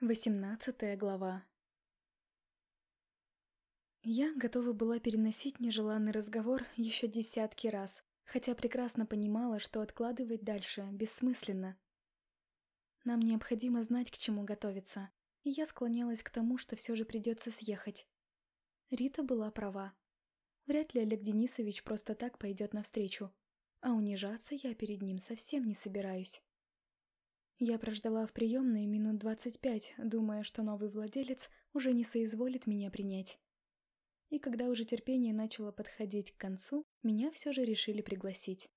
Восемнадцатая глава Я готова была переносить нежеланный разговор еще десятки раз, хотя прекрасно понимала, что откладывать дальше бессмысленно. Нам необходимо знать, к чему готовиться, и я склонялась к тому, что все же придется съехать. Рита была права. Вряд ли Олег Денисович просто так пойдет навстречу, а унижаться я перед ним совсем не собираюсь. Я прождала в приемной минут двадцать пять, думая, что новый владелец уже не соизволит меня принять. И когда уже терпение начало подходить к концу, меня все же решили пригласить.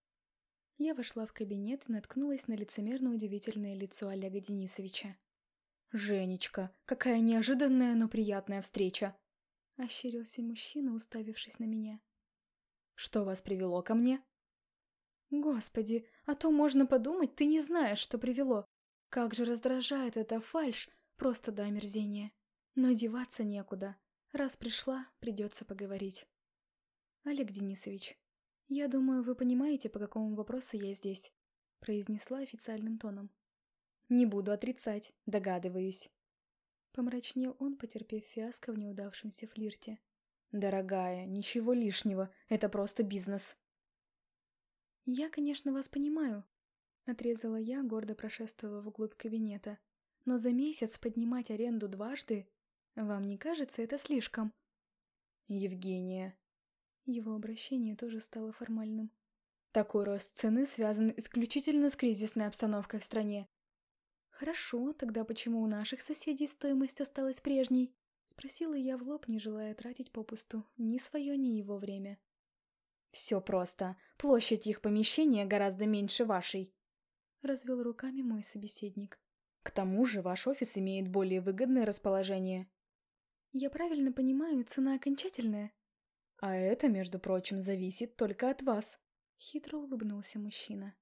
Я вошла в кабинет и наткнулась на лицемерно удивительное лицо Олега Денисовича. «Женечка, какая неожиданная, но приятная встреча!» — ощерился мужчина, уставившись на меня. «Что вас привело ко мне?» «Господи, а то можно подумать, ты не знаешь, что привело. Как же раздражает эта фальшь, просто до омерзения. Но деваться некуда. Раз пришла, придется поговорить. Олег Денисович, я думаю, вы понимаете, по какому вопросу я здесь, произнесла официальным тоном. Не буду отрицать, догадываюсь. Помрачнел он, потерпев фиаско в неудавшемся флирте. «Дорогая, ничего лишнего, это просто бизнес». «Я, конечно, вас понимаю», Отрезала я, гордо прошествовав вглубь кабинета. Но за месяц поднимать аренду дважды? Вам не кажется это слишком? Евгения. Его обращение тоже стало формальным. Такой рост цены связан исключительно с кризисной обстановкой в стране. Хорошо, тогда почему у наших соседей стоимость осталась прежней? Спросила я в лоб, не желая тратить попусту ни свое, ни его время. Все просто. Площадь их помещения гораздо меньше вашей. — развел руками мой собеседник. «К тому же ваш офис имеет более выгодное расположение». «Я правильно понимаю, цена окончательная?» «А это, между прочим, зависит только от вас», — хитро улыбнулся мужчина.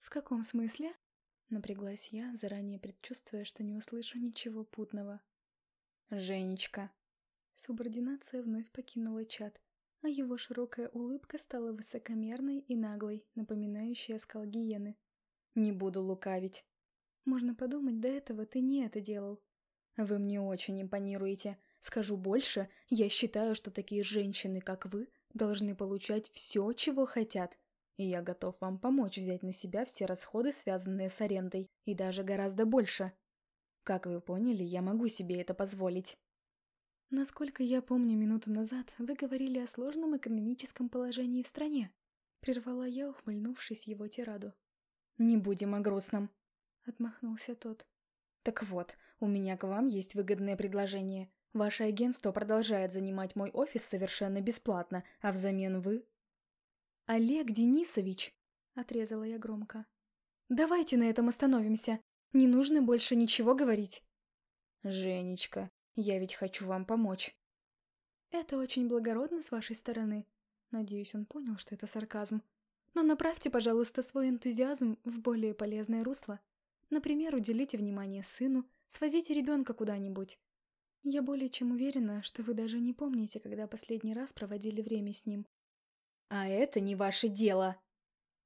«В каком смысле?» — напряглась я, заранее предчувствуя, что не услышу ничего путного. «Женечка». Субординация вновь покинула чат, а его широкая улыбка стала высокомерной и наглой, напоминающей оскал гиены. Не буду лукавить. Можно подумать, до этого ты не это делал. Вы мне очень импонируете. Скажу больше, я считаю, что такие женщины, как вы, должны получать все, чего хотят. И я готов вам помочь взять на себя все расходы, связанные с арендой, и даже гораздо больше. Как вы поняли, я могу себе это позволить. Насколько я помню минуту назад, вы говорили о сложном экономическом положении в стране. Прервала я, ухмыльнувшись его тираду. «Не будем о грустном», — отмахнулся тот. «Так вот, у меня к вам есть выгодное предложение. Ваше агентство продолжает занимать мой офис совершенно бесплатно, а взамен вы...» «Олег Денисович!» — отрезала я громко. «Давайте на этом остановимся. Не нужно больше ничего говорить». «Женечка, я ведь хочу вам помочь». «Это очень благородно с вашей стороны». Надеюсь, он понял, что это сарказм. Но направьте, пожалуйста, свой энтузиазм в более полезное русло. Например, уделите внимание сыну, свозите ребенка куда-нибудь. Я более чем уверена, что вы даже не помните, когда последний раз проводили время с ним. А это не ваше дело.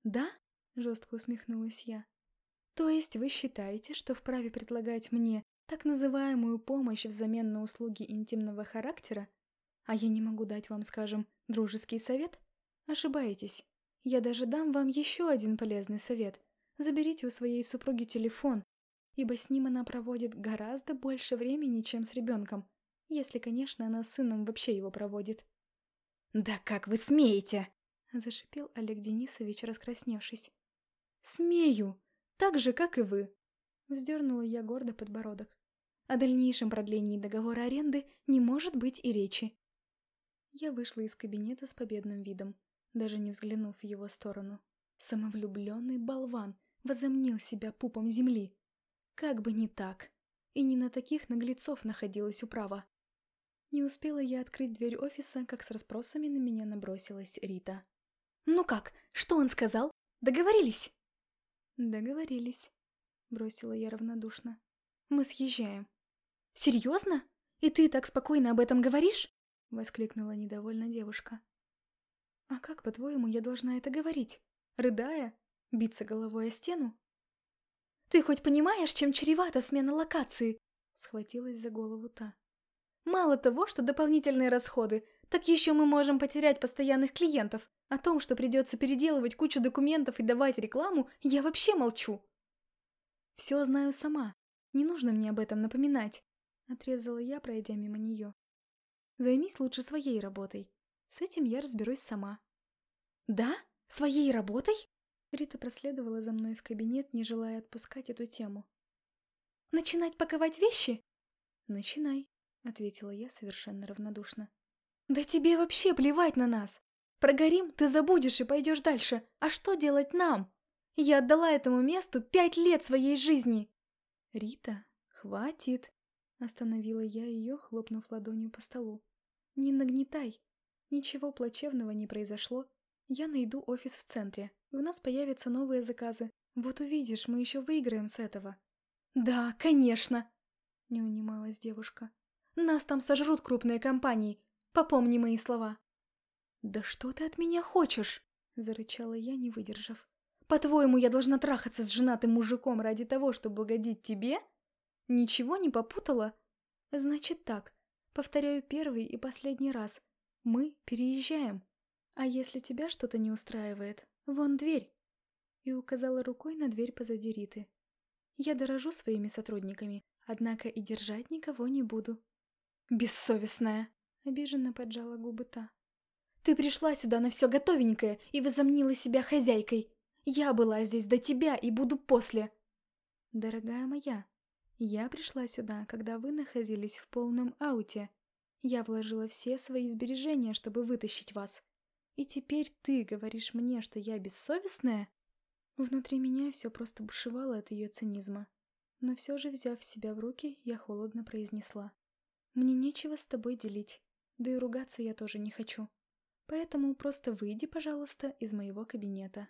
Да? Жестко усмехнулась я. То есть вы считаете, что вправе предлагать мне так называемую помощь взамен на услуги интимного характера, а я не могу дать вам, скажем, дружеский совет? Ошибаетесь. Я даже дам вам еще один полезный совет. Заберите у своей супруги телефон, ибо с ним она проводит гораздо больше времени, чем с ребенком, если, конечно, она с сыном вообще его проводит. «Да как вы смеете!» — зашипел Олег Денисович, раскрасневшись. «Смею! Так же, как и вы!» — вздернула я гордо подбородок. О дальнейшем продлении договора аренды не может быть и речи. Я вышла из кабинета с победным видом даже не взглянув в его сторону. Самовлюбленный болван возомнил себя пупом земли. Как бы не так. И не на таких наглецов находилась управа. Не успела я открыть дверь офиса, как с расспросами на меня набросилась Рита. «Ну как? Что он сказал? Договорились?» «Договорились», — бросила я равнодушно. «Мы съезжаем». «Серьезно? И ты так спокойно об этом говоришь?» — воскликнула недовольно девушка. «А как, по-твоему, я должна это говорить? Рыдая? Биться головой о стену?» Ты хоть понимаешь, чем чревата смена локации?» Схватилась за голову та. «Мало того, что дополнительные расходы, так еще мы можем потерять постоянных клиентов. О том, что придется переделывать кучу документов и давать рекламу, я вообще молчу». «Все знаю сама. Не нужно мне об этом напоминать», — отрезала я, пройдя мимо нее. «Займись лучше своей работой. С этим я разберусь сама». «Да? Своей работой?» Рита проследовала за мной в кабинет, не желая отпускать эту тему. «Начинать паковать вещи?» «Начинай», — ответила я совершенно равнодушно. «Да тебе вообще плевать на нас! Прогорим, ты забудешь и пойдешь дальше. А что делать нам? Я отдала этому месту пять лет своей жизни!» «Рита, хватит!» — остановила я ее, хлопнув ладонью по столу. «Не нагнетай. Ничего плачевного не произошло. Я найду офис в центре, и у нас появятся новые заказы. Вот увидишь, мы еще выиграем с этого». «Да, конечно!» — не унималась девушка. «Нас там сожрут крупные компании. Попомни мои слова». «Да что ты от меня хочешь?» — зарычала я, не выдержав. «По-твоему, я должна трахаться с женатым мужиком ради того, чтобы угодить тебе? Ничего не попутала? Значит так, повторяю первый и последний раз. Мы переезжаем. А если тебя что-то не устраивает, вон дверь!» И указала рукой на дверь позади Риты. «Я дорожу своими сотрудниками, однако и держать никого не буду». «Бессовестная!» — обиженно поджала губы та. «Ты пришла сюда на все готовенькое и возомнила себя хозяйкой. Я была здесь до тебя и буду после». «Дорогая моя, я пришла сюда, когда вы находились в полном ауте. Я вложила все свои сбережения, чтобы вытащить вас. И теперь ты говоришь мне, что я бессовестная? Внутри меня все просто бушевало от ее цинизма. Но все же, взяв себя в руки, я холодно произнесла. Мне нечего с тобой делить, да и ругаться я тоже не хочу. Поэтому просто выйди, пожалуйста, из моего кабинета.